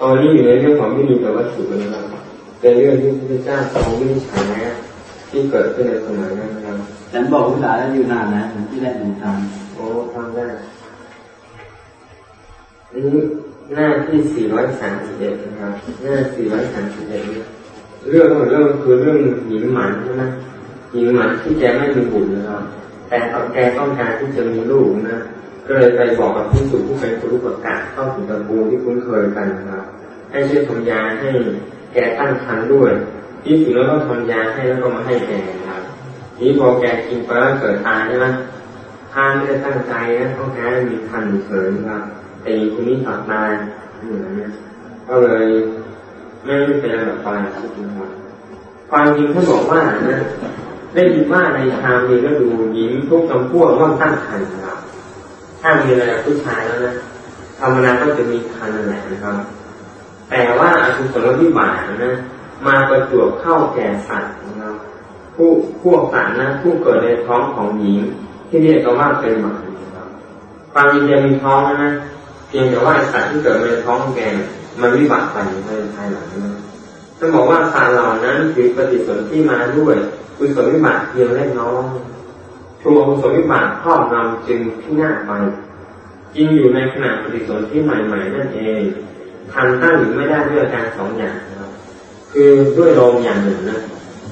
ตอนนี้อยู่ในเรื่องของวิญญาณวัตถุนะครับเป็นเรื่องที่พระเจ้าทรงวินิจฉัยนะที่เกิดขึ้นในสมัยนั้นนะครับฉันบอกภาษาแล้วอยู่นานนะที่แรกผมทำโอ้ทำได้นี่หน้าที่สี่ร้อยสามสิบเอ็ดนะครับ หน้าสี่ร้อยสามสิบเอ็ดเรื่องของเรื่องคือเรื่องหญิงหมันใช่ไหมหญิงหมันที่แกไม่มีบุตรนะครับ แต่แกต้องการที่จะมีลูกนะ ก็เลยไปบอกกับผู้สูงผู้เป็นครูประกาศเข้าถึงตระกูลที่คุ้นเคยกันครับ ให้ช่วยทำยาให้แกตั้งครรภ์ด้วยที่สุดแล้วก็ทำยาให้แล้วก็มาให้แกครับนี้พอแกกินไปแล้วเกิดตายใช่ไหมทานไม่ได้ตั้งใจนะต้องการมีคันเฉยนะครับแต่อีคนนี้ตัดตายอย่างนี้ก็เลยไม่เป็นอะไรแบบไปนะครับความจริงท่าบอกว่านะได้ยินว่าในทางนี้ก็ดูหญิงทุกจำพวกต้องตั้งครรภ์นะครับ ถ้ามีอะไรผู้ชายแล้วนะธรรมดาก็จะมีคันแหละนะครับ แต่ว่าอกุศลวิบากนะ มาประจวบเข้าแก่สัตว์นะครับ ผู้พวกสัตว์นะผู้เกิดในท้องของหญิง ที่เรียกกันว่าเป็นหมานะครับความจริงจะมีท้องนะเพียงแต่ว่าสัตว์ที่เกิดในท้องแก่มันวิบัติไปในภายหลังนะจะบอกว่าสัตว์เหล่านั้นถือปฏิสนธิมาด้วยกุศลวิบากเพียงเล็กน้อย ทัวกุศลวิบากครอบงำจึงพินาศไปจริงอยู่ในขณะปฏิสนธิใหม่ๆนั่นเองทันตั้งหรือไม่ได้ด้วยการสองอย่างนะครับ คือด้วยลมอย่างหนึ่งนะ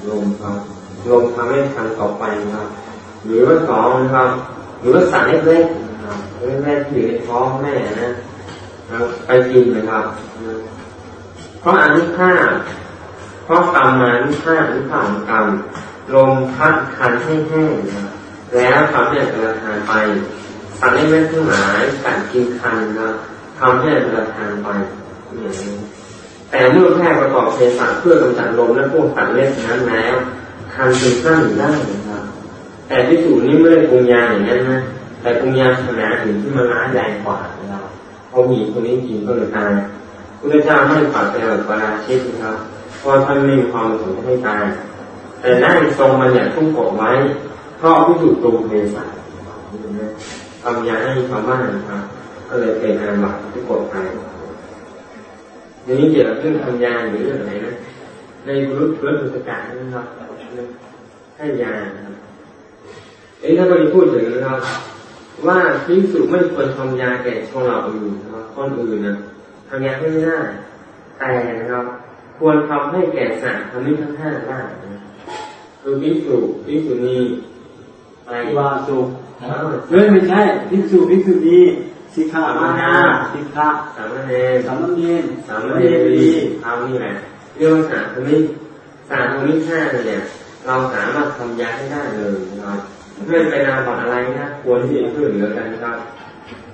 ลมครับลมทำให้ทันต่อไปครับ หรือว่าสองนะครับ หรือว่าสารเล็กๆครับเล็กๆที่อยู่ในท้องแม่นะไปกินนะครับเพราะอนุภาพเพราะกรรมมานุภาพอนุภาพของกรรมลมพัดคันให้แห้งนะครับ แล้วทำให้กระทานไปสัตว์เล็กๆทั้งหลายกัดกินคันนะทำให้กระทานไปแต่เมื่อแพทย์ประกอบเภสัชเพื่อกำจัดลมและพวกสัตว์เล็กนั้นแล้วคันจึงสั้นได้นะครับแต่ที่สูนี้ไม่ได้ปรุงยาอย่างนั้นนะแต่ปรุงยาขนาดอื่นที่มันร้ายแรงกว่านะครับพอมีคนนี้กินก็เลยตายพระเจ้าไม่ปัดไปแบบปราชิตนะครับเพราะท่านไม่มีความสมให้ตายแต่นั่งทรงมันอย่างทุ่งกบไว้ พราะพิสูจน์ตรงเภสัชทำยาให้ชาวบ้านนะครับก็เลยเป็นอาบัติที่กดไปทีนี้เกี่ยวกับเรื่องทำยาหรือเรื่องอะไรนะในรุเพื่อนสุสการนะครับให้ยาเอ้ถ้าเราพูดถึงนะครับ ว่าพิสุไม่ควรทำยาแก่ชนเราอื่นนะครับคนอื่นนะทำยาให้ไม่ได้แต่นะครับควรทำให้แก่สัตว์ทำนี้ทั้งห้าได้คือพิสุพิสุนี อะไรวาสุเฮ้ยไม่ใช่พิสุพิสุนีสิกขามานาสิกขาสามเณรสามเณรสามเณรีทำนี่แหละเรื่องสามนี้สามนี้ห้าเนี่ยเราสามารถทำยาให้ได้เลยนะครับเพื่อนไปนาบอกอะไรนะควรที่จะช่วยเหลือกันครับ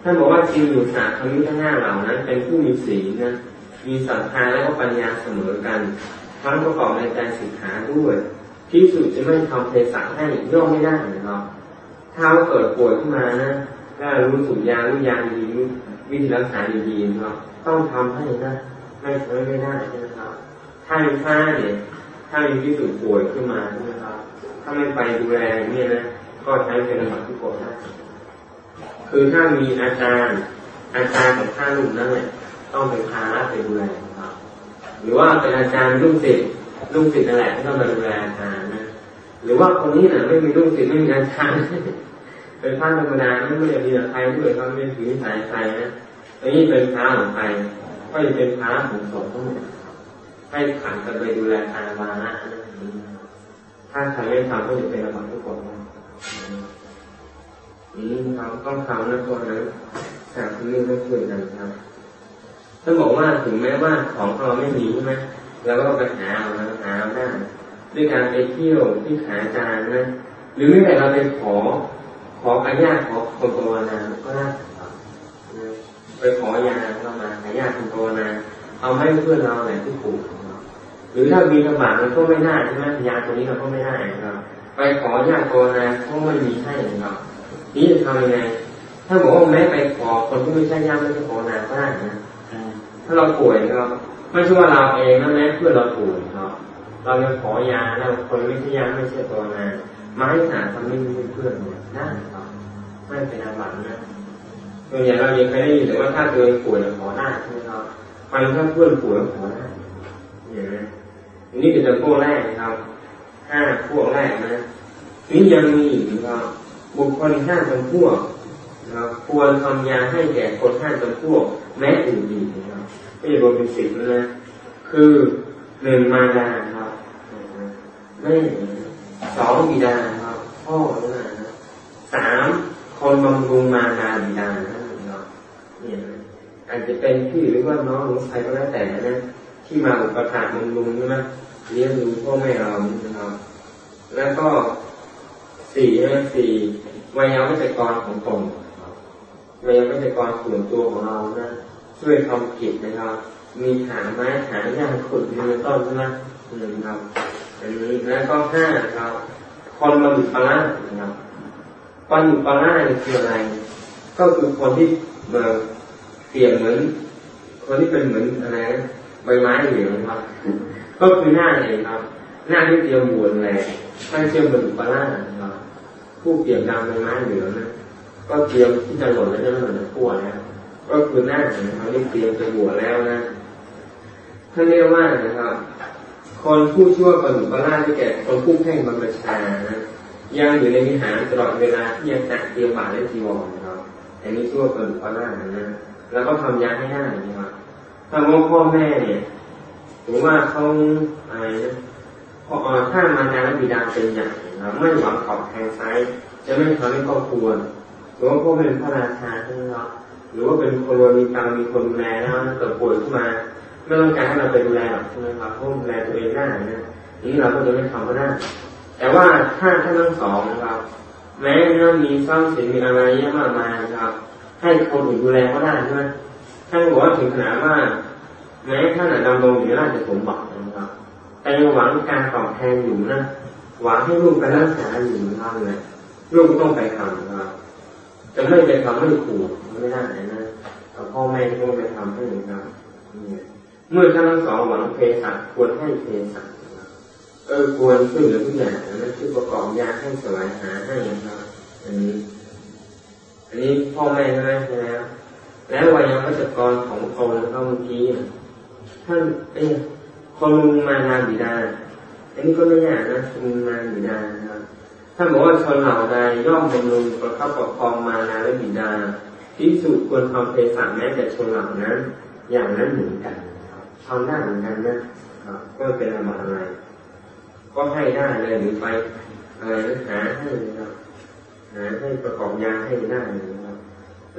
ท่านบอกว่าจริงอยู่สามคำนี้ทั้งห้าเหล่านั้น เป็นผู้มีศีลนะมีศรัทธาและก็ปัญญาเสมอกันทั้งประกอบในใจสิกขาด้วย ที่สุดจะไม่ทำเภสัชให้ย่อมไม่ได้นะครับถ้าเกิดป่วยขึ้นมานะถ้ารู้สูตรยารู้ยาดีวิธีรักษาดีๆนะครับต้องทำให้นะไม่ใช้ไม่ได้นะครับถ้ามีค่าเนี่ยถ้ามีที่สุดป่วยขึ้นมานะครับ ถ้าไม่ไปดูแลเนี่ยนะก็ใช้เป็นระดับที่ปวดได้คือถ้ามีอาจารย์อาจารย์ของข้าลูกนั่นแหละต้องเป็นพาไปดูแลครับ หรือว่าเป็นอาจารย์ลูกศิษย์ ลูกศิษย์นั่นแหละที่ต้องมาดูแลอาจารย์นะหรือว่าคนนี้น่ะไม่มีลูกศิษย์ไม่มีอาจารย์เป็นพระธรรมดาไม่ได้มีใครด้วยเขาไม่ถือสายใครนะอันนี้เป็นพระของใครก็จะเป็นพระของสงฆ์ทั้งหมดให้ขันกันไปดูแลทางวาระถ้าใครไม่ทำก็จะเป็นระบัดทุกคนนี่ครับต้องทำนะตัวนั้นสามเรื่องต้องช่วยกันครับถ้าบอกว่าถึงแม้ว่าของเราไม่มีใช่ไหม เราก็ไปหาเอาหาได้ด้วยการไปเที่ยวที่ขาจานนะหรือไม่แต่เราไปขอ ขออาญาขอคนภาวนาก็ได้ไปขอยาเข้ามาอาญาคนภาวนาเอาให้เพื่อนเราไหนที่ผูกหรือถ้ามีกระบาดมันก็ไม่ได้ใช่ไหมยาตัวนี้เราก็ไม่ได้ครับไปขอญาติภาวนาก็ไม่มีให้ครับนี่จะทำยังไง ถ้าบอกว่าแม้ไปขอคนที่ไม่ใช่ญาติไม่ใช่ภาวนาก็ได้นะถ้าเราป่วยครับ ไม่ใช่ว่าเราเองนะแม้เพื่อนเราป่วยครับเราจะขอยาแล้วคนไม่ใช่ญาไม่ใช่ภาวนามาให้หารทำให้เพื่อนเนี่ยได้ครับไม่เป็นอาบัตินะส่วนใหญ่เรายังเคยได้ยินแต่ว่าถ้าตัวเองป่วยขอได้ใช่ไหมครับฟันถ้าเพื่อนป่วยขอได้เนี่ยนะนี่คือจำพวกแรกนะครับห้าพวกแรกนะนี่ยังมีอีกนะครับบุคคลห้าจำพวกนะครับควรทำยาให้แก่คนห้าจำพวกแม้อื่นอีกนะครับ ไม่รวมเป็นสิบแล้วนะคือหนึ่งมารดาครับไม่สองบิดาครับพ่อนะสามคนบำรุงมาดาบิดานะครับเนี่ยอาจจะเป็นพี่หรือว่าน้องหรือใครก็แล้วแต่นะที่มาอุปถัมภ์บำรุงใช่ไหมเลี้ยงดูพ่อแม่เรานะครับแล้วก็สี่ใช่ไมสี่วัยวัจกรของตนวัยวัจกรส่วนตัวของเรานะ ช่วยทำกิจนะครับ มีหาไม้หาย่างขุดมือต้นใช่ไหมนะครับอันนี้แล้วก็ห้าครับ คนมาบุปลานะครับคนบุปลาเนี่ยคืออะไร ก็คือคนที่เเปรียบเหมือน คนที่เป็นเหมือนอะไรใบไม้เหลืองครับ ก็คือหน้าเองครับ หน้าที่เตรียมบวนแหละท่านเชื่อมบุปลาครับผู้เปรียบดำใบไม้เหลืองนะก็เตรียมที่จะหล่นแล้วจะหล่นจะพัวแล้ว ก็คือหน้านะครับที่เตรียมจะบวชแล้วนะท่านเรียกว่านะครับ คนผู้ชั่วประดุประราที่แก่คนผู้แพ่งบรรพชานะยังอยู่ในวิหารตลอดเวลาที่ยังตักเตรียมบาตรและจีวรนะครับอันนี้ชั่วประดุประรานะแล้วก็ทำยาให้ได้นะครับถ้าว่าพ่อแม่เนี่ยหรือว่าเขาอะไรนะพอถ้ามานาบิดาเป็นอย่างนะไม่หวังตอบแทนไซจะไม่ทำให้ครอบครัวหรือว่าพ่อเป็นพระราชาใช่ไหมครับ หรือว่าเป็นคนรวยมีตังมีคนดูแลแล้วเกิดป่วยขึ้นมาไม่ต้องการให้เราไปดูแลหรอกใช่ไหมครับเพราะดูแลตัวเองได้นะนี้เราก็จะไม่ทำก็ได้แต่ว่าถ้าท่านทั้งสองนะครับ แม้เรื่องมีสร้างสิ่งมีอะไรเยอะมากมายนะครับ ให้คนอื่นดูแลก็ได้ใช่ไหมท่านบอกว่าถึงขนาดว่าแม้ท่านดำรงอยู่ในราชสมบัตินะครับ แต่ยังหวังการตอบแทนอยู่นะหวังให้ลูกไปรักษาอยู่นะครับเลยลูกต้องไปทำนะครับ จะไม่ไปทำไม่ขู่ไม่ได้นะแต่พ่อแม่ต้องไปทำให้นะครับเมื่อท่านทั้งสองหวังเพศัควรให้เพศัเออควรช่วยเหลือทุกอย่นะช่วยประกอบยาให้สวายหาให้นะครับอันนี้ อันนี้พ่อแม่ใช่ไหมแล้วแล้ววัยวัจกรของตนเขาเมื่อกี้ท่านเอ้คนมุมานาบิดา อันนี้ก็ไม่ยากนะมุมาบิดานะ ท่านบอกว่าชนเหล่าใดย่อมบำรุงประคับประคองมานาและบิดาที่สุควรทำเพศัแม้แต่ชนเหล่านั้น อย่างนั้นเหมือนกันทำได้เหมือนกันนะก็เป็นอะไร ก็ให้ได้เลยหรือไปอะไรหาให้ครับหาให้ประกอบยาให้ได้นะครับ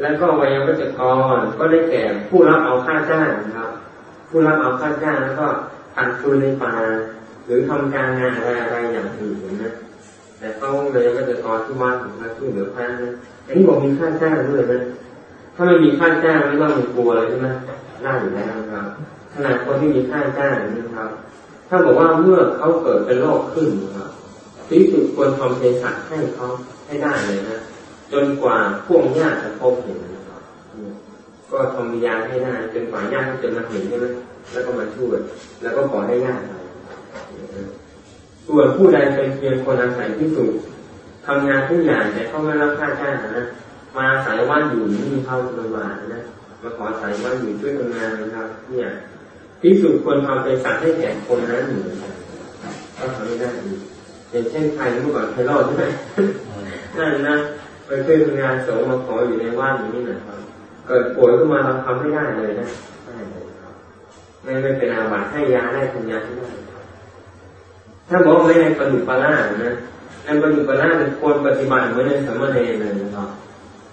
แล้วก็วัยวัจกรก็ได้แก่ผู้รับเอาค่าจ้างนะครับ ผู้รับเอาค่าจ้างแล้วก็ตัดฟืนในป่าหรือทำการงานอะไรอะไรอย่างอื่นนะ แต่ต้องเลยวัจกรที่วัดมาช่วยเหลือพระนะอันนี้บอกมีค่าจ้างด้วยนะถ้าไม่มีค่าจ้างไม่ต้องมีกลัวเลยใช่ไหมได้อยู่แล้วนะครับขนาดคนที่มีค่าจ้างนะครับ ถ้าบอกว่าเมื่อเขาเกิดเป็นโรคขึ้นนะครับที่สุดควรทำเภสัชให้เขาให้ได้เลยนะจนกว่าพวกญาติจะพบเห็นนะครับก็ทำยาให้ได้จนกว่าญาติจะมาเห็นใช่ไหมแล้วก็มาช่วย แล้วก็ขอให้ญาติไป ส่วนผู้ใดเป็นเพียงคนอาศัยที่สุดทำงานทุกอย่างแต่เขาไม่รับค่าจ้างนะมาสายว่านอยู่นี่เข้าลำบากนะมาขอสายว่านอยู่ช่วยทำงานนะครับ เนี่ยที่สุดควรทำเป็นสัตว์ให้แก่คนนั้นเหมือนกันก็ทำไม่ได้อีกอย่างเช่นใครเมื่อก่อนใครรอดใช่ไหมนั่นนะไปช่วยทำงานสงมาขออยู่ในว่านอย่างนี้นะครับเกิดป่วยขึ้นมาเราทำไม่ได้เลยนะได้เลยครับไม่ไม่เป็นอาบัติให้ยาได้ทำยาที่ได้ ถ้าบอกไม่ในปฏิปลานะในปฏิปลาเป็นควรปฏิบัติเหมือนในสมณเณรเลยนะครับ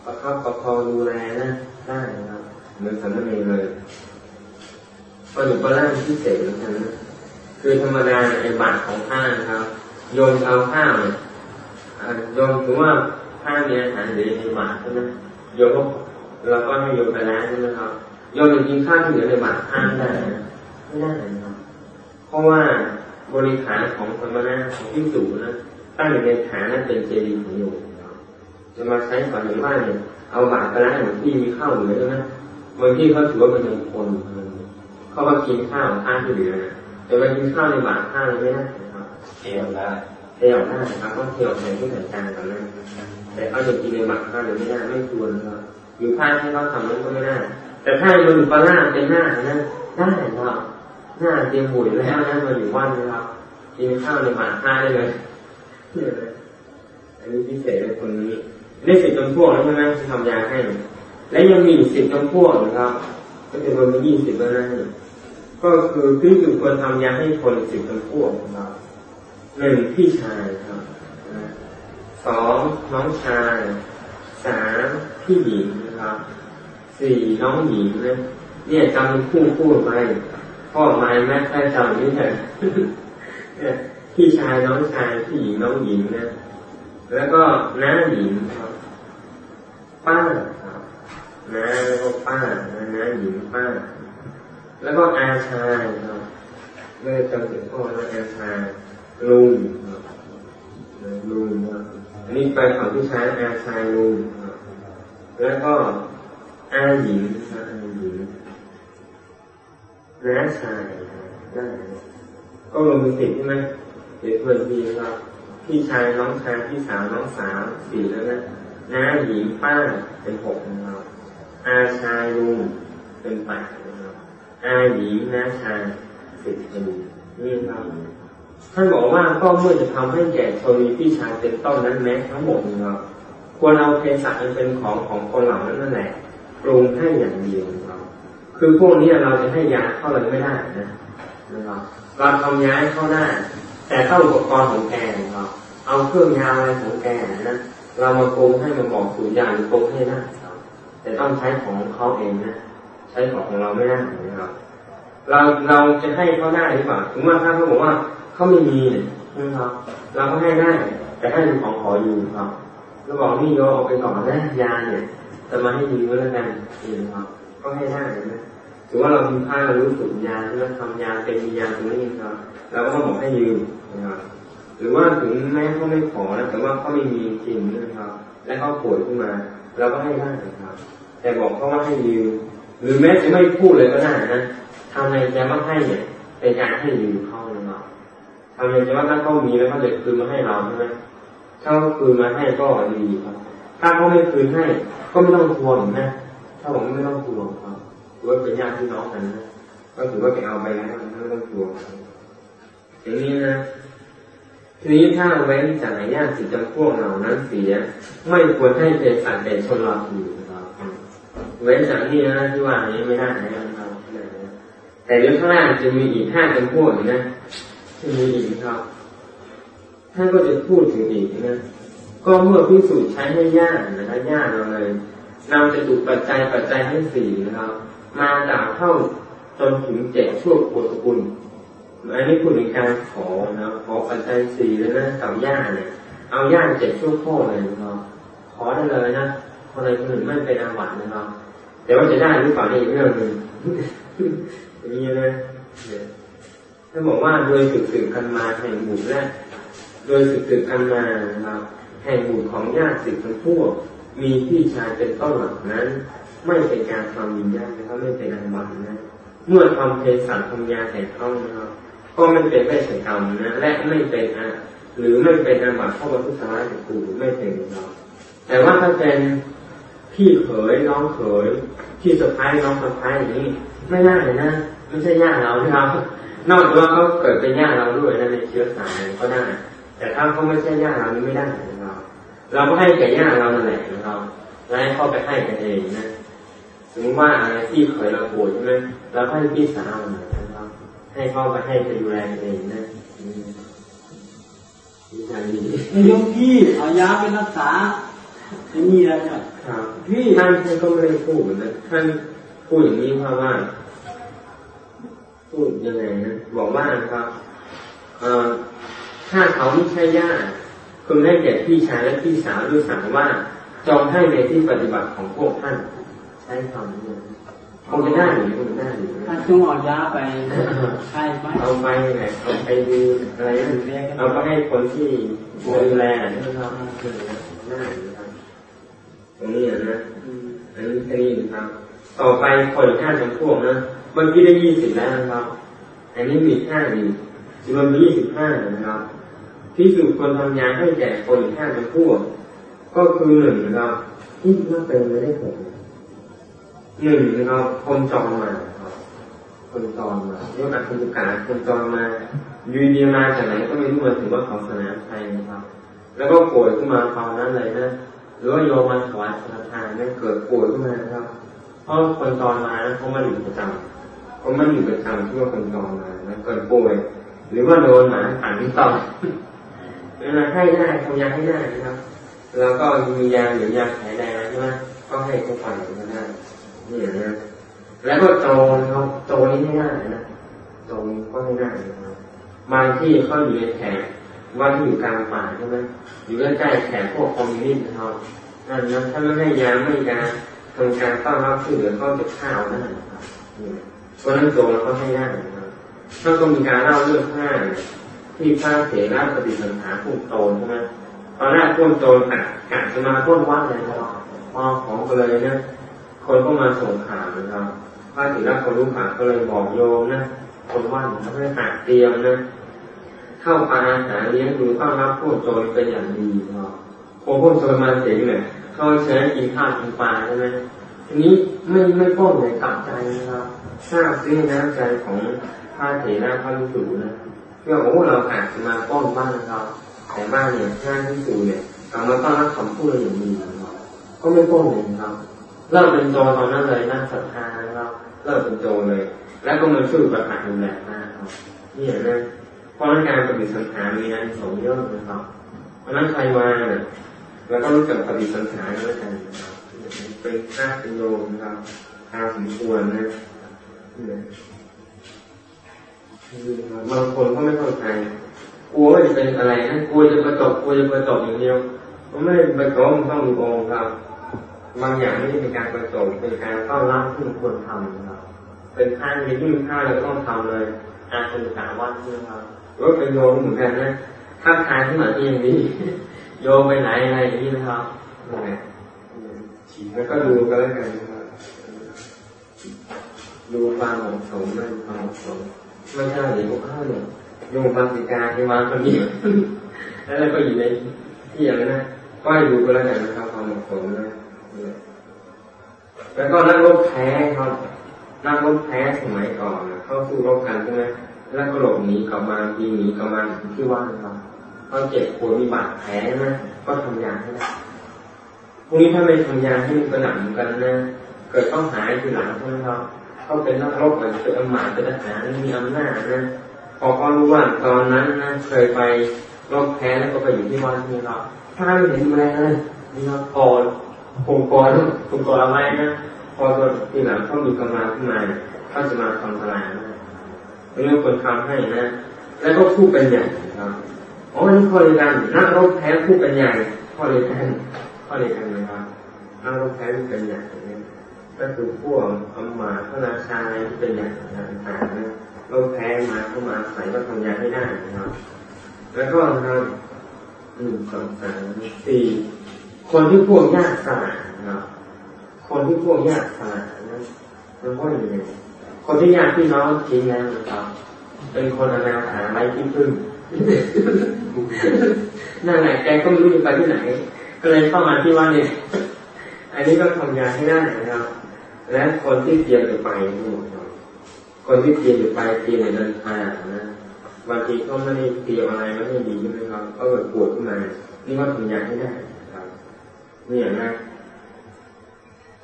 ประคับประคองดูแลนะได้นะครับเหมือนสมณเณรเลยปฏิปลาพิเศษเหมือนกันนะคือธรรมดาในบาตรของข้านะครับ โยมเอาข้าวเนี่ยโยมถือว่าข้าวมีอาหารหลือในบาตรใช่ไหมโยมก็เราก็ให้โยมไปแล้วใช่ไหมครับโยมจะกินข้าวที่เหลือในบาตรข้ามได้ไม่ได้นะครับเพราะว่า บริขารของธรรมนาของที่สูงนะตั้งอยู่ในฐานนั้นเป็นเจดีย์ของโยมจะมาใช้ฝันหรือว่าเนี่ยเอาบาตรไปแล้วเหมือนที่มีข้าวเหลือใช่ไหมบางที่เขาถือว่าเป็นมงคลเขาว่ากินข้าวข้าวที่เหลือนะแต่ไปกินข้าวในบาตรข้าวไม่ได้นะครับเที่ยวได้เที่ยวได้ครับก็เที่ยวในที่ต่างๆกันนั้นแต่เขาจะกินในบาตรข้าวเลยไม่ได้ไม่ควรครับอยู่ข้างที่เขาทำนั้นก็ไม่ได้แต่ถ้ามันปลาเป็นหน้านะได้ครับห น้าเตรียมบุยแล้วนะมาอยู่วันนะครับกินข้าวในหมาห้าได้เลยอันนี้พิเศษเลยคนนี้ได้สิบจำพวกแล้วใช่ไหมที่ทำยาให้ และยังมีสิบจำพวกนะครับ ก็จะรวมเป็นยี่สิบแล้วนะก็คือพิสูจควรทำยาให้คนสิบจำพวกนะครับหนึ่งพี่ชายครับสองน้องชายสามพี่หญิงนะครับสี่น้องหญิงนะเนี่ยจำคู่คู่ไป พ่อไม้แม่แค่จำนี่แหละพี่ชายน้องชายพี่หญิงน้องหญิงนะ แล้วก็น้าหญิงครับป้าครับน้าแล้วก็ป้าน้าหญิงป้า แล้วก็อาชายครับเมื่อจำถึงพ่อแล้วอาชายลุงครับลุงครับอันนี้ไปของพี่ชายอาชายลุงครับแล้วก็อาหญิงครับอาหญิง น้าชายได้ก็ลงเป็นสิบใช่ไหมเดี๋ยวเพื่อนพี่ครับ พี่ชายน้องชายพี่สาวน้องสาวสี่แล้วนะน้าหญิงป้าเป็นหกนะครับอาชายลุงเป็นแปดนะครับอาหญิงน้าชายสิบเป็นนี่ครับท่านบอกว่าก็เมื่อจะทำให้แก่ชนมีพี่ชายเป็นต้นนั้นแม้ทั้งหมดนะครับควรเอาเภสัชเป็นของของคนเหล่านั้นนั่นแหละปรุงให้อย่างเดียวนะ คือพวกนี้เราจะให้ยาเข้าเลยไม่ได้นะนะครับเราทำยาให้เข้าได้ แต่ต้องอุปกรณ์ของแกนะครับเอาเครื่องยาอะไรของแกนะเรามาปรุงให้มันบอกสูตรยาหรือปรุงให้ได้แต่ต้องใช้ของเขาเองนะใช้ของของเราไม่ได้นะครับ เราเราจะให้เขาได้หรือเปล่าถึงว่าถ้าเขาบอกว่าเขาไม่มีนะครับเราก็ให้ได้แต่ให้เป็นของขออยู่ครับเราบอกนี่โยเอาไปก่อนนะยาเนี่ยจะมาให้ยืมแล้วกันนี่ครับ ก็ให้ได้นะถือว่าเรามีผ้าเรารู้สูตรยาใช่ไหมทำยาเป็นยาตรงนี้ครับเราก็บอกให้ยืมนะครับหรือว่าถึงแม้เขาไม่ขอนะแต่ว่าเขาไม่มีจริงนะครับ และเขาป่วยขึ้นมาเราก็ให้ได้นะครับ แต่บอกเขาว่าให้ยืมหรือแม้จะไม่พูดเลยก็ได้นะทำในใจว่าให้เนี่ยเป็นการให้ยืมเขานะครับทำในใจว่าถ้าเขามีแล้วเขาจะคืนมาให้เราใช่ไหมถ้าเขาคืนมาให้ก็ดีครับ ถ้าเขาไม่คืนให้ก็ไม่ต้องทวงนะ ถ้าผมไม่ต้องทวครับถือว่าเป็นญาติพี่น้องกันนะก็ถือว่าไปเอาไปแล้วไม่ต้องทวอย่างนี้นะทีนี้ถ้าเว้นจากญาติสิจำพวกเหล่านั้นเสีย ไม่ควรให้เภสัชแต่ชนเราอยู่นะครับเว้นจากนี้นะที่ว่านี้ไม่ได้นะครับแต่เรื่องข้างล่างจะมีอีกห้าจำพวกนะจะมีอีกครับท่านก็จะพูดถึงอีกนะก็เมื่อพิสูจน์ใช้ให้ญาตินะครับญาติเราเลย นำจะถูกปัจจัยปัจจัยให้สี่นะครับ มาจากเท่าจนถึงเจ็ดชั่วโคตรกุลอันนี้พูดถึงการขอนะขอปัจจัยสี่เลยนะกับญาติเนี่ยเอาญาติเจ็ดชั่วโคตรเลยนะครับขอได้เลยนะคนใดคนหนึ่งไม่เป็นอาวัตนะครับแต่ว่าจะได้หรือเปล่าในเรื่องหนึ่งอย่างนี้นะถ้าบอกว่าโดยสืบสืบกันมาแห่งบุตรและโดยสืบสืบกันมานะครับแห่งบุตรของญาติสิบทั้งพวก มีพี่ชายเป็นต้นหลักนั้น ไม่เป็นการทำวิญญาณนะครับไม่เป็นอาบัตินะ เมื่อทำเพศสัตว์ทำยาแห่เขานะครับก็ไม่เป็นไม่ใช่กรรมนะและไม่เป็นอะหรือไม่เป็นอาบัติเข้ามาพุทธร้ายกับกูไม่เป็นเราแต่ว่าถ้าเป็นพี่เขยน้องเขยพี่สะพ้ายน้องสะพ้ายอย่างนี้ ไม่ได้เลยนะไม่ใช่ญาติเรานะครับ นอกจากว่าเขาเกิดเป็นญาติเราด้วยนะในเชื้อสายก็ได้แต่ถ้าเขาไม่ใช่ญาติเรานี่ไม่ได้นะครับ เราก็ให้แก่ญาติเรานั่นแหละนะครับแล้วให้เข้าไปให้กันเองนะสมมติว่าอะไรที่เคยเราป่วยใช่ไหมเราให้พี่สาวนะครับ ให้เข้าไปให้ไปดูแลกันเองนะดีใจดีนายกพี่เอายาไปรักษาจะมีอะไรเนี่ยครับพี่ท่านท่านก็ไม่ได้พูดนะท่านพูดอย่างนี้เพราะว่า พูดยังไงนะบอกว่าครับเอ่อถ้าเขาไม่ใช่ญาติ คุณได้แก่พี่ชายและพี่สาวด้วยสั่งว่า จองให้ในที่ปฏิบัติของพวกท่าน ใช้คำนี้คงจะได้หรือคงจะได้หรือถ้าช่วงเอายาไปใช่ไหมเอาไปไหนเอาไปดูอะไรนั่นเอาไปให้คนที่ดูแลนะครับได้นะครับตรงนี้นะอันนี้แค่นี้นะครับ ต่อไปคนห้าจำพวกนะเมื่อกี้ได้ยี่สิบแล้วนะครับ อันนี้มีห้าอีกจำนวนมียี่สิบห้านะครับ ที่สุคนทำยาให้แก่คนห้าจำพวกก็คือหนึ่งนะครับที่น่าเป็นไม่ได้ผลหนึ่งนะครับคนจองมาครับคนจรมาเรียกว่าคนจุการคนจรมายูดีมาจากไหนก็ไม่รู้มาถึงว่าเขาสนามไทยนะครับ แล้วก็ป่วยขึ้นมาคราวนั้นเลยนะหรือว่าโยมมาถวายสังฆทานเนี่ยเกิดป่วยขึ้นมาครับเพราะคนจรมาเขามาอยู่ประจำเขามาอยู่ประจำที่ว่าคนจรมานะเกิดป่วย หรือว่าโดนหมาขันต่อ เวลาให้ได้ทำยาให้ได้นะครับแล้วก็มียาหรือยาแผลแดงใช่ไหมก็ให้เขาไปก็ได้นี่ยนี้แล้วก็โจรเขาโจนี่ไม่ได้นะโจก็ไม่ได้นะครับบางที่เขาอยู่ในแถบว่าที่อยู่กลางป่าใช่ไหมอยู่ใกล้ๆแถบพวกคอมมิวนิสต์เขานั่นนะถ้าไม่ให้ยาไม่ยาทำการต้อนรับช่วยเหลือก็จะข้าวได้นะครับเพราะนั้นโจรก็ให้ได้นะครับถ้าต้องมีการเล่าเรื่องข้า ที่พระเถระปฏิสันถาผู้โตใช่ไหมตอนแรกพวกโจรกะกะจะมาพ้นวัดเลยครับพอของไปเลยนี่ยคนก็มาส่งข่าวนะครับพระเถระคนรู้ข่าวก็เลยบอกโยมนะคนวัดเขาให้หาเตรียมนะเข้าปาอาหารเลี้ยงดูต้อนรับพวกโจรเป็นอย่างดีครับพอพวกโจรมาเสียเนี่ยเขาใช้กินข้าวกินปลาใช่ไหมทีนี้ไม่ไม่ป้องเลยตับใจนะครับทราบซึ้งน้ำใจของพระเถระพระลูกสูนะ เพื่อโอ้เราอาจจะมาป้องบ้านเรา แต่บ้านเนี่ยท่านที่สูเนี่ยกลับมาต้อนรับคำพูดอย่างดีนะครับก็ไม่ป้องเลยนะครับเริ่มเป็นโจรตอนนั้นเลยนั่งศรัทธานะครับเริ่มเป็นโจรเลย แล้วก็มาช่วยประกาศดูแลหน้าครับนี่เห็นไหมเพราะการปฏิสันถามีอันสงเยอะนะครับเพราะนั้นใครมาเนี่ยแล้วก็รู้จักปฏิสันถานด้วยกันนะครับเป็นค่าเป็นโยมนะครับทางสมควรนะ บางคนก็ไม่เข้าใจกลัวว่าจะเป็นอะไรนะกลัวจะประจบกลัวจะประจบอย่างเดียวมันไม่ประจบมันต้องมีองค์ครับ บางอย่างไม่ได้เป็นการประจบเป็นการต้อนรับที่ควรทำนะครับเป็นท่านมีที่มีค่าเราต้องทำเลยอาสนุสาวัดใช่ไหมครับก็เป็นโยมเหมือนกันนะถ้าทานที่มาที่อย่างนี้โยมไปไหนอะไรอย่างนี้นะครับนี่ไงแล้วก็ดูกันแล้วกันนะครับดูความเหมาะสมไม่ความเหมาะสม ไม่ใช่หรือพวกข้าเนี่ยโยมบางสิการที่มาคนนี้แล้วก็อยู่ในที่อย่างนั้นก็ให้ดูกันแล้วกันนะครับความเหมาะสมนะแล้วก็นักรบแพ้ครับนักรบแพ้สมัยก่อนเข้าสู้รบกันใช่ไหมแล้วก็หลบหนีกลับมาทีหนีกลับมาที่ว่านครับเขาเจ็บปวดมีบาดแผลนะก็ทำยาให้ได้พวกนี้ถ้าไม่ทำยาให้มันกระหน่ำกันนะ เกิดต้องหายทีหลังใช่ไหมครับ เขาเป็นนักรบเหมือนเป็นอมาตย์เป็นทหารมีอำนาจนะพอเขารู้ว่าตอนนั้นนะเคยไปรบแพ้แล้วก็ไปอยู่ที่วัดนี่ครับถ้าไม่เห็นอะไรเลยนี่ครับกอดคงกอดคงกอดอะไรนะพอตอนทีหลังเขามีกำลังขึ้นมาเขาจะมาทำลายนะเรื่องคนทำให้นะ แล้วก็ผู้เป็นใหญ่ครับอ๋อนี่ข้อเดียวกันนักรบแพ้ผู้เป็นใหญ่ข้อเดียวกันข้อเดียวกันนะครับนักรบแพ้ผู้เป็นใหญ่ ก็คือพวกอมมาพระราชาที่เป็นใหญ่ต่างๆนะรบแพ้มาเข้ามาใส่ก็ทำยาให้ได้นะครับ แล้วก็นะครับหนึ่งสองสามสี่คนที่พวกยากสานะครับ คนที่พวกยากสาดนะมันก็อย่างไรคนที่ญาติพี่น้องทิ้งแล้วนะครับ เป็นคนอนาถาไร้ที่พึ่งนั่นแหละแกก็ไม่รู้จะไปที่ไหน ก็เลยเข้ามาที่วัดเนี่ย อันนี้ก็ทำงาให้ได้นะครับ และคนที่เตรียมจะไปนี่คนที่เตรียมจะไปเตรียมจะเดินทางนะบางทีก็ไม่ได้เตรียมอะไรไม่ได้ดีใช่ไหมครับก็เกิดปวดขึ้นมานี่ก็ทำงานให้ได้ครับนี่อย่างนั้น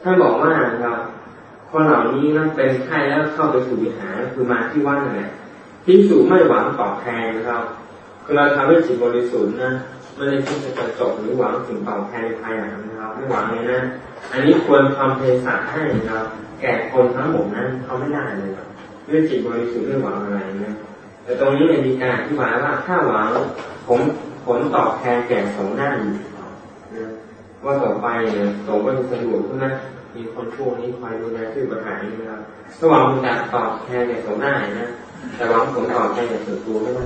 ถ้าบอกว่าครับคนเหล่านี้นะเป็นไข้แล้วเข้าไปสู่วิหารคือมาที่วัดนั่นแหละที่สู่ไม่หวังตอบแทนนะครับคือเราทำให้จิตบริสุทธิ์นะไม่ได้คิดจะกระจบหรือหวังสิ่งตอบแทนภายหลังนะ ครับไม่หวังเลยนะ อันนี้ควรทำเภสัชให้นะครับ แก่คนทั้งหมดนั้นเขาไม่ได้เลยด้วยจิตบริสุทธิ์ไม่หวังอะไรนะ แต่ตรงนี้ในมีการอธิบายว่าถ้าหวังผมผลตอบแทนแก่สงฆ์ได้ว่าต่อไปเนี่ยสงฆ์ก็จะสะดวกขึ้นนะมีคนพวกนี้คอยดูแลชื่อประหารนะครับระหว่างการตอบแทนเนี่ยสงได้นะ แต่หวังผลตอบแทนเนี่ยส่วนตัวไม่ได้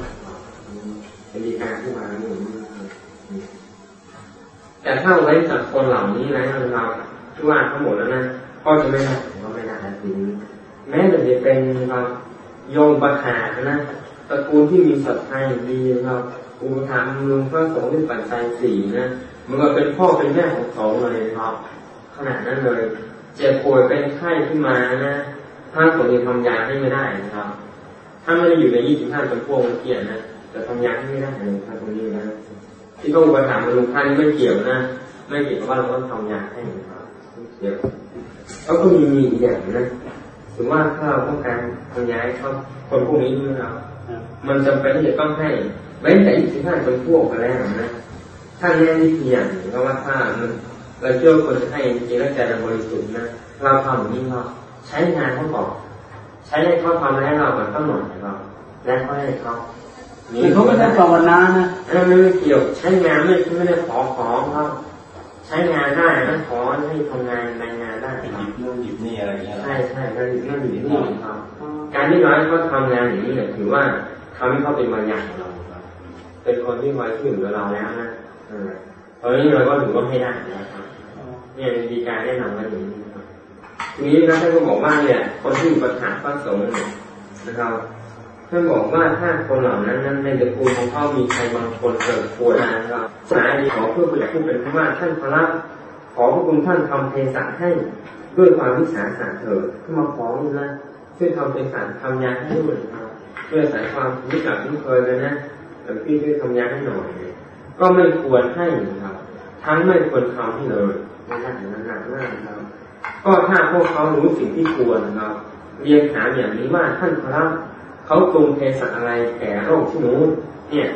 เป็นดีการที่มาหนุน แต่ถ้าไว้กับคนเหล่านี้นะเราทุกว่าทั้งหมดแล้วนะก็จะไม่ได้ก็ไม่ได้จริงแม้แต่จะเป็นครับโยมประหารนะตระกูลที่มีศรัทธาอย่างดีครับอุปถัมภ์เมืองพระสงฆ์เป็นปัจจัยสี่นะมันก็เป็นพ่อเป็นแม่ของสองเลยครับขนาดนั้นเลยเจ็บป่วยเป็นไข้ขึ้นมานะถ้าคนจะทำยาให้ไม่ได้นะครับ ถ้าไม่ได้อยู่ในยี่สิบห้าจำพวกเมื่อกี้นะจะทำยาให้ไม่ได้เลยถ้าตรงนี้ ที่ต้องอุปถัมลุงท่านไม่เกี่ยวนะ ไม่เกี่ยวกับว่าเราต้องทำยาให้นะครับเกี่ยวแล้วก็มีมีอีกอย่างนะถึงว่าถ้าเราต้องการทำยาให้เขาคนพวกนี้ด้วยครับมันจำเป็นที่จะต้องให้เว้แต่ยี่สิบห้าจำพวกไปแล้วนะถ้าแน่วิธีอย่างหนึ่งก็ว่าถ้าเราเชื่อคนจะให้จริงแล้วใจเราบริสุทธิ์นะเราทำอย่างนี้เราใช้งานเขาก่อนใช้ให้เขาทำแล้วเราแบบต้องหน่อยเราแล้วก็ให้เขา แต่เขาไม่ได้ภาวนานะเออไม่เกี่ยวใช้งานไม่ไม่ได้ขอขอเขาใช้งานได้นะขอให้ทำงานรายงานได้หยิบนู่นหยิบนี่อะไรเงี้ยใช่ใช่ก็นั่นอยู่ที่นี่ครับการที่น้อยเขาทำงานอย่างนี้เนี่ยถือว่าทำให้เขาเป็นบางอย่างของเราครับเป็นคนที่ไว้ที่อยู่กับเราแล้วนะเออตอนนี้เราก็ถือว่าให้ได้นะครับเนี่ยมีการแนะนำไว้อย่างนี้นะครับทีนี้นะท่านก็บอกว่าเนี่ย คนที่มีปัญหาพระสงฆ์เนี่ยนะครับ ท่านบอกว่าถ้าคนเหล่านั้นนั้นในตระกูลของเขามีใครบางคนเกิดป่วยนะครับสายดีขอเพื่อประโยชน์ผู้เป็นผู้ว่าท่านพระรับขอพระคุณท่านทำเภสัชให้ด้วยความวิสาสะเถิดขึ้นมาขอนี่นะช่วยทำเภสัชทำยาให้ด้วยนะครับเพื่อสายความรู้จักที่เคยเลยนะแต่พี่ช่วยทำยาให้หน่อยก็ไม่ควรให้นะครับ ทั้งไม่ควรทำให้เลยนะครับนั่นหนักมากนะครับก็ถ้าพวกเขารู้สิ่งที่ควรครับเรียนถามอย่างนี้ว่าท่านพระ เขาปรุงเภสัชอะไรแก่โรคที่นู้นเนี่ย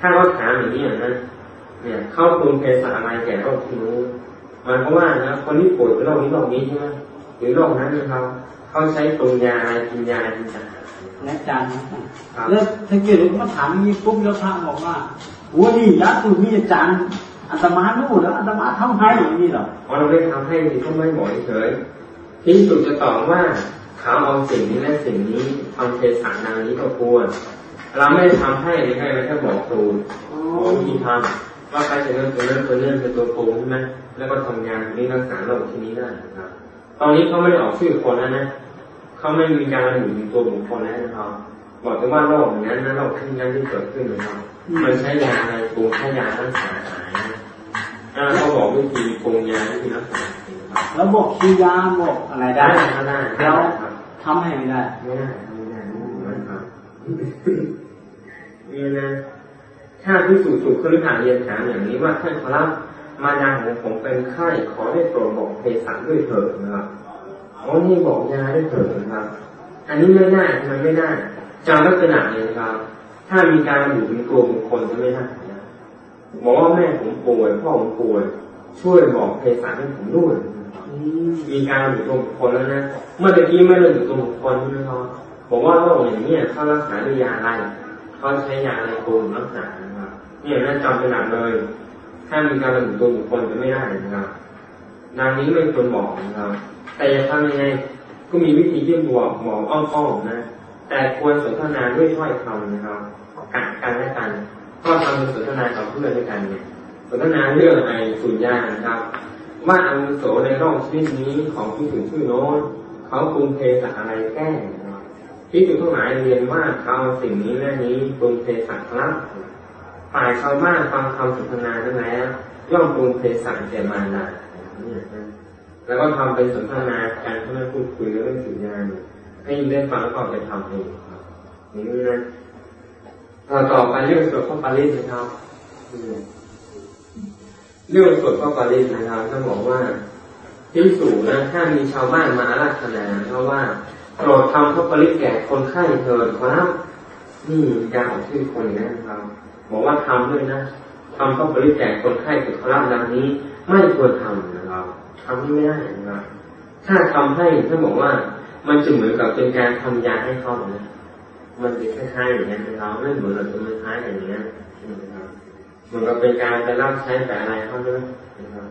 ถ้าเขาถามอย่างนี้อย่างนั้นเนี่ยเขาปรุงเภสัชอะไรแก่โรคที่นู้นหมายความว่านะคนที่ป่วยเป็นโรคนี้โรคนี้ใช่ไหมหรือโรคนั้นนะครับเขาใช้ปรุงยาอะไรกินยาอะไรกินยาและอาจารย์นะแล้วถ้าเกิดมาถามอย่างนี้ปุ๊บแล้วพระบอกว่าโอ้นี่ยัดตัวนี้อาจารย์อาตมารู้แล้วอาตมาทำให้อย่างนี้เหรอพอเราได้ทำให้ที่เขาไม่บอกเฉยที่สุดจะตอบว่า เขาเอาสิ่งนี้และสิ่งนี้ทำเภสัชนางนี้ก็ควร เราไม่ได้ทำให้ให้เราแค่บอกครูบอกวิธีทำว่าใครจะเริ่มตัวเริ่มตัวเริ่มเป็นตัวโกงใช่ไหมแล้วก็ทำงานนี้รักษาโรคที่นี้ได้นะครับ ตอนนี้เขาไม่ได้ออกชื่อคนแล้วนะเขาไม่มีการระบุถึงตัวบุคคลแล้วนะครับบอกแต่ว่าโรคอย่างนั้นนะโรคที่นั้นที่เกิดขึ้นนะครับมันใช้ยาอะไรปรุงใช้ยารักษาหายนะอ่าเขาบอกวิธีปรุงยาวิธีรักษานะครับ แล้วบอกคิวยาบอกอะไรได้ได้ครับได้แล้วครับทำให้ไม่ได้ไม่ได้ไม่ได้ไม่ได้ครับนี่นะถ้าพิสูจน์ถูกคฤหาเรียนถามอย่างนี้ว่าท่านพระมารดาของผมเป็นไข้ขอได้โปรดบอกเภสัชด้วยเถิดนะครับอ๋อนี่บอกยาด้วยเถิดนะครับ อันนี้ไม่ได้ทำไมไม่ได้จำลักษณะเลยครับ ถ้ามีการระบุเป็นตัวบุคคลจะไม่ได้นะบอกว่าแม่ผมป่วยพ่อผมป่วยช่วยบอกเภสัชให้ผมด้วย มีการระบุตัวบุคคลแล้วนะ เมื่อตะกี้ไม่ระบุตัวบุคคลใช่ไหมครับบอกว่าโรคอย่างนี้เขารักษาด้วยยาอะไรเขาใช้ยาอะไรปรุงรักษานะครับเนี่ยน่าจำเป็นหลักเลย ถ้ามีการระบุตัวบุคคลจะไม่ได้นะครับนางนี้ไม่ควรบอกนะครับ แต่จะทำยังไงก็มีวิธีที่บอกบอกอ้อมนะ แต่ควรสนทนาด้วยถ้อยคำนะครับกันกันและกัน ก็ทำเป็นสนทนากับเพื่อนด้วยกันเนี่ยสนทนาเรื่องอะไอ้สุญญานะครับ ว่าอาวุโสในโรคชนิดนี้ของที่ถึงชื่อโน้นเขาปรุงเทสัอะไรแก้นะครับที่ถึงทั้งหลายเรียนว่าเขาสิ่งนี้และนี้ปรุงเทสัครับฝ่ายชาวบ้านฟังคำสนทนานั้นแล้วย่อมปรุงเทสัแก่มารดาเนี่ยนะแล้วก็ทำเป็นสนทนาการเพื่อพูดคุยเรื่องสุญญานให้ยินได้ฟังแล้วก็ไปทำเองครับอย่างนี้นะเราต่อไปเรื่องสวดพระปาริสนะครับ เรื่องสวดพระปริสนะครับท่านบอกว่าที่สูงนะถ้ามีชาวบ้านมาอาราธนาเพราะว่าโปรดทำพระปริสแก่คนไข้เถิดครับนี่การออกชื่อคนนะครับบอกว่าทำด้วยนะทำพระปริสแก่คนไข้เถิดครับดังนี้ไม่ควรทำนะครับทำไม่ได้นะครับถ้าทำให้ท่านบอกว่ามันจะเหมือนกับเป็นการทำยาให้เขานะมันจะคล้ายๆอย่างนี้นะครับไม่เหมือนกับเป็นคล้ายๆอย่างนี้นะครับ มันก็เป็นการไปรับใช้แต่อะไรเขาด้วยนะครับ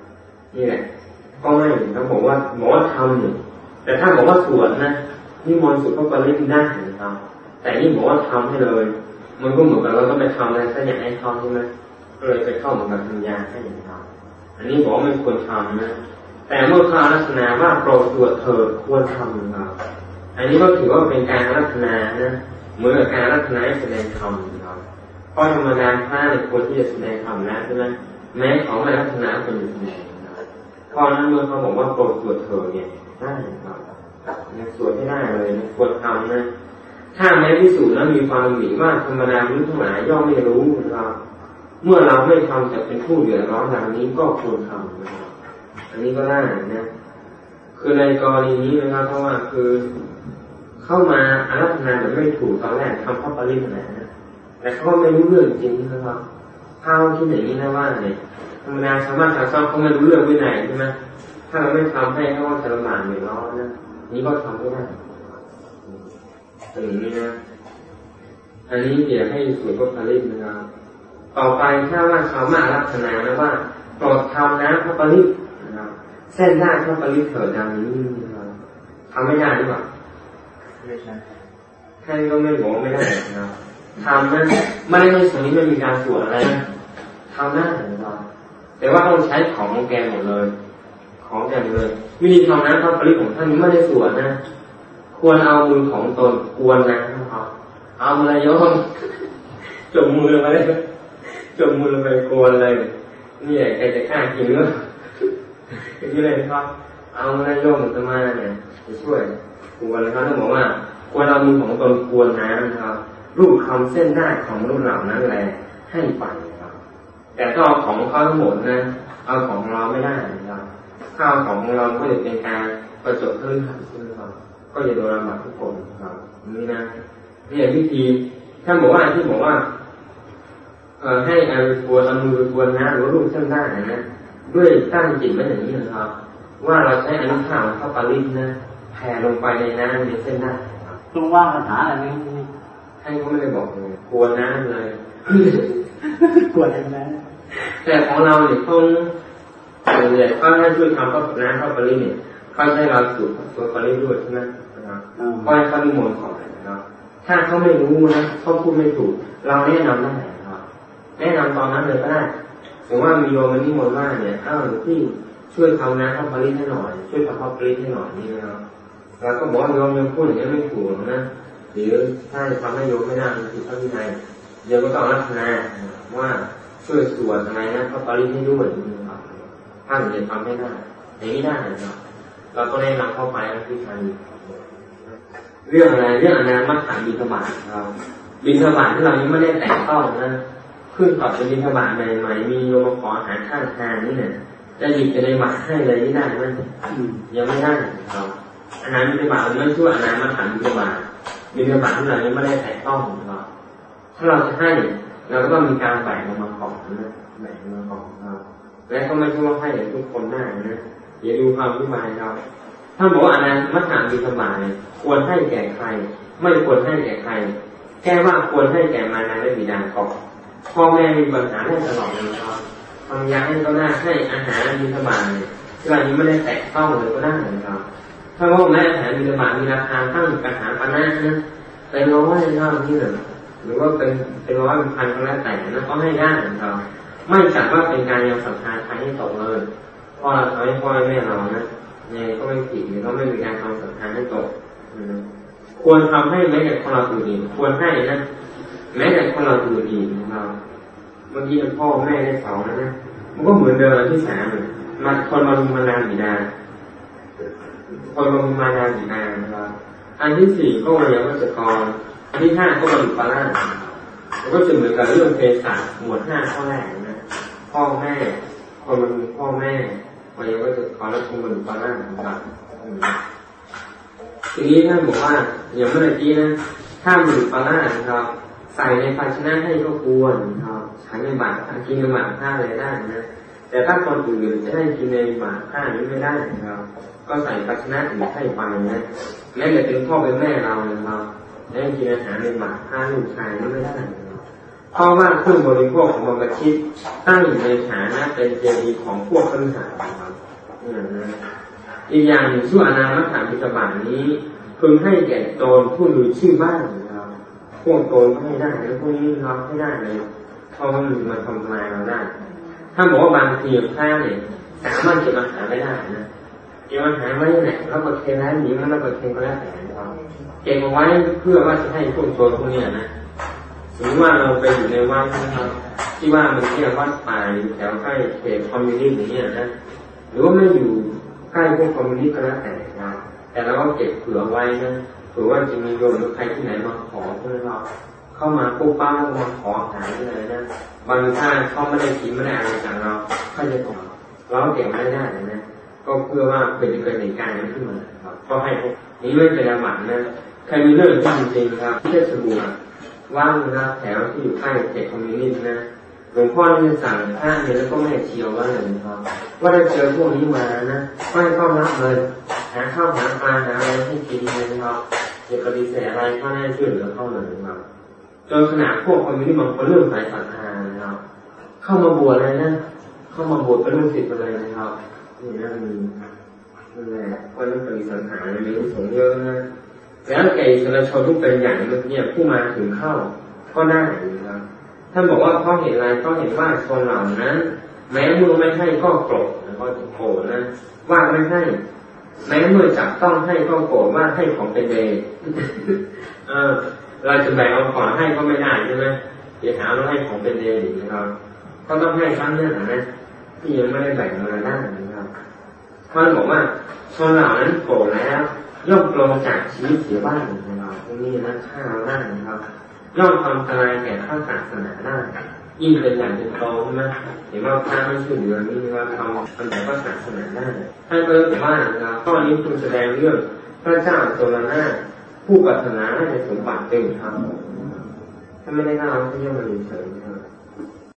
นี่แหละก็ไม่เขาบอกว่าหมอทำเนี่ยแต่ถ้าบอกว่าสวดนะนี่มนต์สุดก็ปริญได้นะครับแต่นี่บอกว่าทำให้เลย มันก็เหมือนกับเราต้องไปทำอะไรสักอย่างให้เขาใช่ไหมก็เลยไปเข้าเหมือนกับทำยาให้อย่างเขาอันนี้บอกว่าไม่ควรทำนะแต่เมื่อข้าลักษณะว่าโปรดตรวจเถิดควรทำนะครับอันนี้ก็ถือว่าเป็นการลักษณะนะเหมือนกับการลักษณะแสดงธรรมนะครับ เพราะธรรมดาพระเนี่ยควรที่จะแสดงธรรมนะใช่ไหมแม้เขาไม่ลักษณะคนอยู่แสดงนะครับเพราะนั้นเมื่อเขาบอกว่าโปรดตรวจเถิดเนี่ยได้ครับสวดให้ได้เลยควรทำนะถ้าแม้พิสูจน์แล้วมีความหมีว่าธรรมดามุทั้งหลายย่อมไม่รู้นะครับเมื่อเราไม่ทำจะเป็นผู้เดือดร้อนดังนี้ก็ควรทำนะครับอันนี้ก็ได้นะคือในกรณีนี้นะครับเพราะว่าคือ เข้ามาอารัธนาแบบไม่ถูกตอนแรกทำข้อปริศนานะ แต่เขาไม่รู้เรื่องจริงนะครับข้าวที่ไหนนี่นะว่าเนี่ยธรรมดาชาวบ้านชาวช่องเขาไม่รู้เรื่องวินัยใช่ไหมถ้าเราไม่ทำให้เขาจะลำบากเหนื่อยร้อนนะนี่ก็ทำไม่ได้เป็นอย่างนี้นะอันนี้เดี๋ยวให้สวดพระปริศนะครับต่อไปถ้าว่าชาวมาลักษณะนะว่าโปรดทำนะพระปริศนะครับเส้นได้พระปริศเถิดดังนี้นะครับทำไม่ได้หรือเปล่าไม่ใช่แค่ก็ไม่บอกไม่ได้นะครับ ทำนะไม่ได้ในส่วนนี้ไม่มีการสวดอะไรนะทำได้นะครับแต่ว่าต้องใช้ของแกหมดเลย ของแกหมดเลย วิธีทำนะพระปริศของท่านนี้ไม่ได้สวดนะ ควรเอามือของตนควรนะครับเอามือยกจมมือมาเลยจมมือไปกวนเลยนี่แหละใครจะฆ่ากินเนื้อที่เลยครับ เอามือยกมันจะมาเนี่ยจะช่วยกวนเลยครับท่านบอกว่าควรเอามือของตนกวนน้ำนะครับ รูปคำเส้นได้ของมนุษย์เหล่านั้นแหละให้ไปครับ แต่ถ้าเอาของเขาทั้งหมดนะ เอาของเราไม่ได้นะครับถ้าเอาของเราก็จะเป็นการประจบเพื่อนใช่ไหมครับก็จะโดนลำบากทุกคนครับนี่นะนี่วิธีท่านบอกว่าที่บอกว่า เอ่อให้เอาควนเอามือควนนะหรือรูปท่านได้นะด้วยตั้งจิตไว้อย่างนี้นะครับ ว่าเราใช้อนุภาพของพระปริศนะแผ่ลงไปในน้ำในเส้นได้ครับต้องว่างคาถาอะไรไหม ท่านก็ไม่ได้บอกเลยควนน้ำเลยกวดอย่างนั้นแต่ของเราเนี่ยเขาส่วนใหญ่ก็ให้ช่วยทำพระน้ำพระปริศเนี่ยเขาใช้เราสูตรตัวปริศด้วยใช่ไหมนะครับก็ให้เขานิมนต์ก่อนนะครับถ้าเขาไม่รู้นะเขาพูดไม่ถูก เราแนะนำได้นะครับแนะนำตอนนั้นเลยก็ได้หรือว่ามีโยมมานิมนต์ว่าเนี่ยอ้าวหลวงพี่ช่วยทำนะข้าวปริศให้หน่อย ช่วยทำข้าวปริศให้หน่อยนี่นะครับเราก็บอกว่าโยมยังพูดอย่างนี้ไม่ถูกนะ หรือถ้าจะทำให้โยมไม่ได้มันผิดพระวินัยโยมก็ต้องรักษาว่าช่วยสวดอะไรนะข้าวปริให้ด้วยนะครับถ้าถึงจะทำให้ได้อย่างนี้ได้นะครับเราก็แนะนำเข้าไปนะที่ทางเรื่องอะไรเรื่องอนามัตถาบินทบาทเราบินทบาทที่เรายังไม่ได้แต่งต้องนะขึ้นกับเป็นบินทบาทใหม่ๆมีโยมมาขออาหารข้างทางนี่เนี่ยจะหยิบจะในบาให้เลยนี่ได้ไหมยังไม่ได้เราอาหารบินทบาทมันไม่ช่วยอนามัตถาบินทบา ทบินทบาทที่เรายังไม่ได้แต่งต้องเราถ้าเราจะให้เราก็ต้องมีการแบ่งลงมาก่อนนะแบ่งลงมาก่อนเราและก็ไม่ใช่ว่าให้ทุกคนได้นะอย่าดูความอธิบายเราถ้าบอกว่าอนันมัฏฐามีสมายควรให้แก่ใคร ไม่ควรให้แก่ใครแก้ว่าควรให้แก่มารดาและบิดาก่อนพ่อแม่มีปัญหาได้ตลอดเลยครับทำยาให้ก็ได้ให้อาหารมีสมายที่วันนี้ไม่ได้แตะต้องเลยก็ได้นะครับ ถ้าพ่อแม่อาหารมีสมายมีราคาตั้งกระถางปานะนะเป็นร้อยเท่านี้เลยหรือว่าเป็นเป็นร้อยเป็นพันก็แล้วแต่นะก็ให้ได้นะครับไม่จัดว่าเป็นการยังศรัทธาใครให้ตกเลยพ่อเราทำให้พ่อแม่เรานะยังก็ไม่ผิดหรือก็ไม่มีการทำศรัทธาให้ตกควรทำให้แม้แต่คนเราอื่นอีควรให้นะแม้แต่คนเราอื่นอีกนะครับเมื่อกี้พ่อแม่ได้สองแล้วนะมันก็เหมือนเดิมที่สามมาคนมาลุมมานาบีดา คนมาลุมานาบีดานะครับ อันที่สี่ก็วัยวัจกร อันที่ห้าก็บรรลุปารามันก็จะเหมือนกับเรื่องเพศศหมวดห้าข้อแรกนะ พ่อแม่คนมันพ่อแม่วัยวัจกรและคนบรรลุปารานะครับทีนี้ท่านบอกว่าอย่างเมื่อกี้นะ ถ้าบรรลุปารานะครับใส่ในภาชนะให้ก็ควรครับใช้ในบาตรกินในบาตรผ้าอะไรได้นะ แต่ถ้าคนอื่นจะให้กินในบาตรผ้านี้ไม่ได้นะครับก็ใส่ภาชนะอื่นให้ไปนะแม้แต่เป็นพ่อเป็นแม่เรานะครับได้กินอาหารในบาตรผ้าลูกชายนี่ไม่ได้นะครับเพราะว่าเครื่องบริโภคของบรรพชิตตั้งอยู่ในฐานะเป็นเจดีย์ของพวกขึ้นหาครับอีกอย่างหนึ่งชั่วอนามัตถาพิจบาทนี้พึงให้แก่โจรผู้มีชื่อบ้านนะครับพวกโจรก็ให้ได้แล้วพวกนี้เราให้ได้เลยเพราะมันมันทำลายเราได้ ถ้าบอกว่าบางทีผ้าเนี่ยสามารถเก็บอาหารไม่ได้นะเก็บอาหารไว้เนี่ยแล้วก็เทร้านนี้มันแล้วก็เทก็แล้วแต่เราเก็บเอาไว้เพื่อว่าจะให้พวกโจรพวกนี้นะสมมติว่าเราไปอยู่ในวัดนะครับที่ว่ามันเรียกวัดป่าอยู่แถวใกล้เขตคอมมิวนิสต์อย่างเงี้ยนะหรือว่าไม่อยู่ใกล้พวกคอมมิวนิสต์ก็แล้วแต่นะแต่แต่เราก็เก็บเผื่อไว้นะเผื่อว่าจะมีโยมหรือใครที่ไหนมาขอเพื่อเราเข้ามาปุ๊บป้ามาขอหายเลยนะ บางท่านเขาไม่ได้กินไม่ได้อะไรจากเราเขาจะขอเราเก็บไม่ได้นะก็เพื่อว่าเป็นเกิดเหตุการณ์นั้นขึ้นมาครับก็ให้พวกนี้ไม่เป็นอาบัตินะใครมีเรื่องจริงๆครับที่เทศบุรีว่างนะแถวที่อยู่ใกล้เขตคอมมิวนิสต์นะหลวงพ่อที่สั่งท่านเนี่ยแล้วก็แม่เชียวว่าอย่างนี้ครับว่าได้เจอพวกนี้มานะไม่ต้อนรับเลยหาข้าวหาปลาหาอะไรให้กินเลยนะครับอย่าปฏิเสธอะไรก็ได้ช่วยเหลือเข้าเลยครับจนขนาดพวกคอมมิวนิสต์บางคนเริ่มสายศรัทธานะครับ เข้ามาบวชเลยนะ เข้ามาบวชเป็นลูกศิษย์ไปเลยนะครับนี่นะมีนั่นแหละเพราะนั่นเป็นสังหารมีสงฆ์เยอะนะแล้วแกอิสรชนทุกเป็นอย่างเนี่ยผู้มาถึงเข้าก็ได้นะครับท่านบอกว่าเพราเห็นอะไรเพราะเห็นว่าชนเหล่านั้น แม้มือไม่ให้ก็โกรธแล้วก็โกรธนะว่าไม่ให้ แม้มือจับต้องให้ก็โกรธว่าให้ของเป็นเดเราจะแบ่งเอาของให้ก็ไม่ได้ใช่ไหมเดี๋ยวหาว่าให้ของเป็นเดย์อีกนะครับ ก็ต้องให้ครั้งเนื่องนะที่ยังไม่ได้แบ่งมาได้นะครับท่านบอกว่าชนเหล่านั้นโกรธแล้วย่อมลงจากชีวิตเสียบ้านของเราพวกนี้นะฆ่าเราได้นะครับย่อมทำอันตายแก่ข้าศาสนาได้ยิ่งเป็นอย่างเป็นโตใช่ไหมเห็นว่าพระไม่ช่วยเหลือนี่ว่าทำอันแต่ก็ศาสนาได้ท่านก็เลยบอกว่านะครับข้อนี้คุณแสดงเรื่องพระเจ้าโซลานาผู้ปรารถนาในสมบัติจึงทำท่านไม่ได้เล่าที่ยังมาเฉยนะ